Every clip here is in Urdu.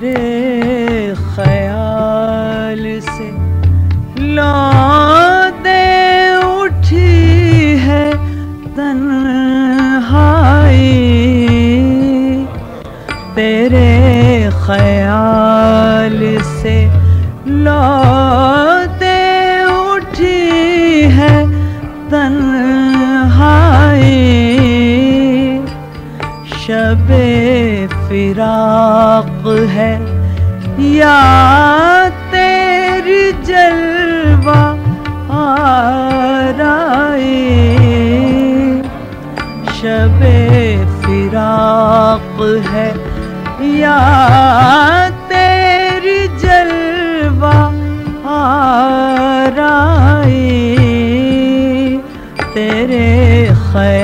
میرے خیال سے لادے اٹھی ہے تنہائی۔ تیرے خیال سے شب فراق ہے۔ یا تیری جلوہ آرائی شب فراق ہے۔ یا تیری جلوہ آرائی تیرے خیال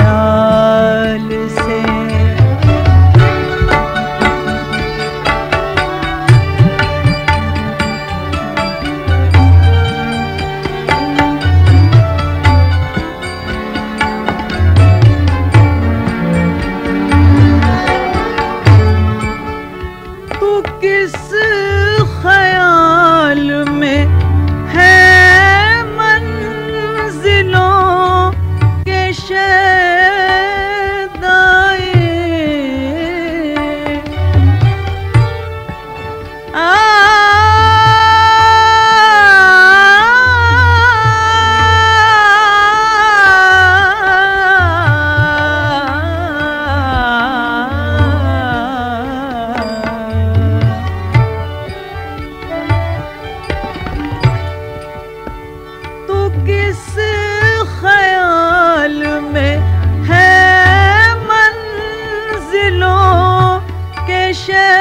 شر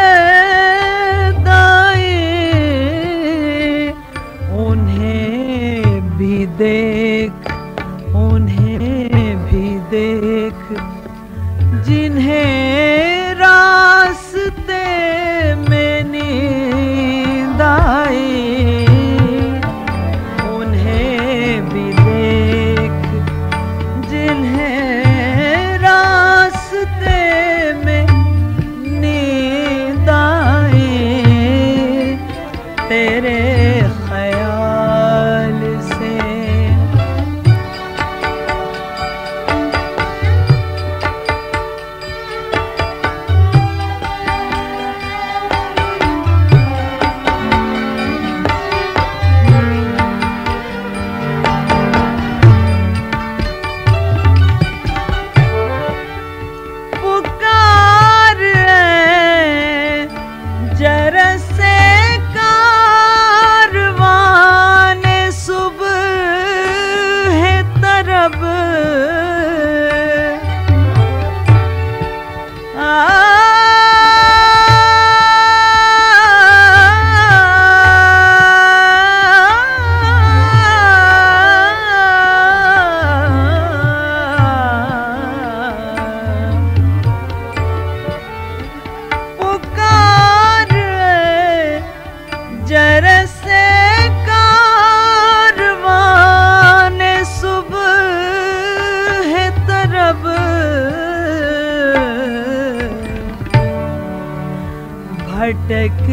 بھٹک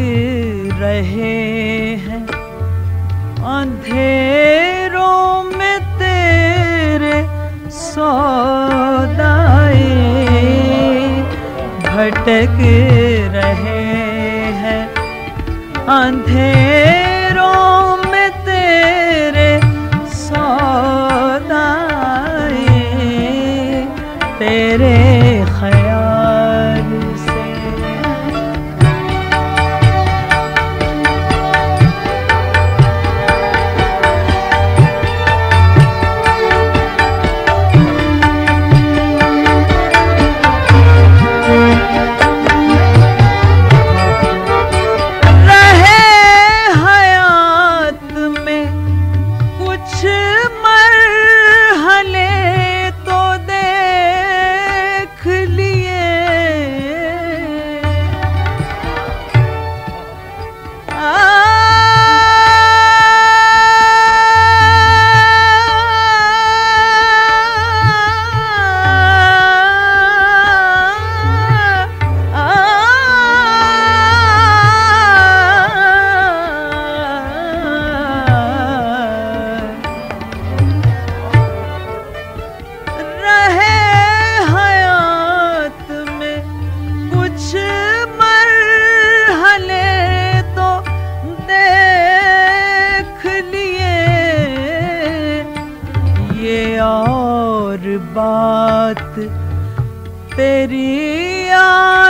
رہے ہیں۔ اندھیروں میں تیرے سودائے بھٹک رہے ہیں۔ اندھیروں بات تیری آرزو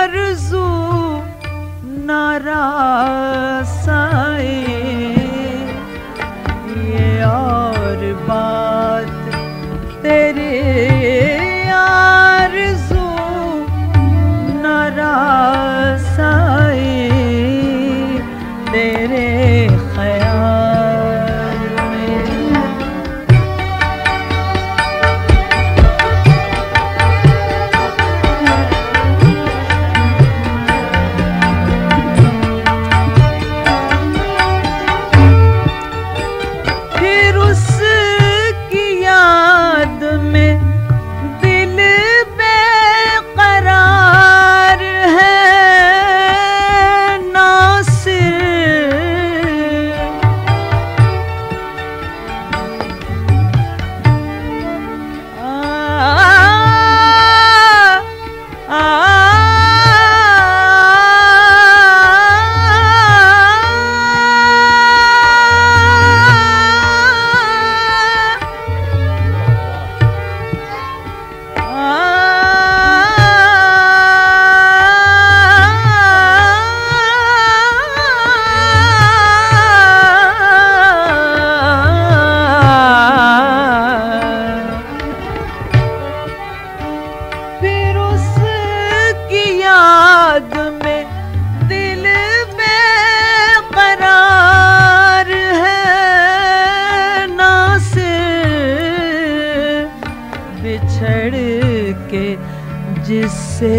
سے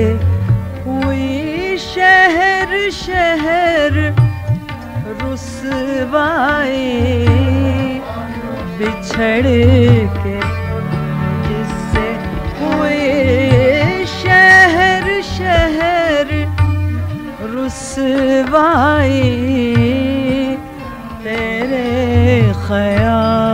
ہوئی شہر شہر رسوائی بچھڑ کے جس سے ہوئے شہر شہر رسوائی تیرے خیال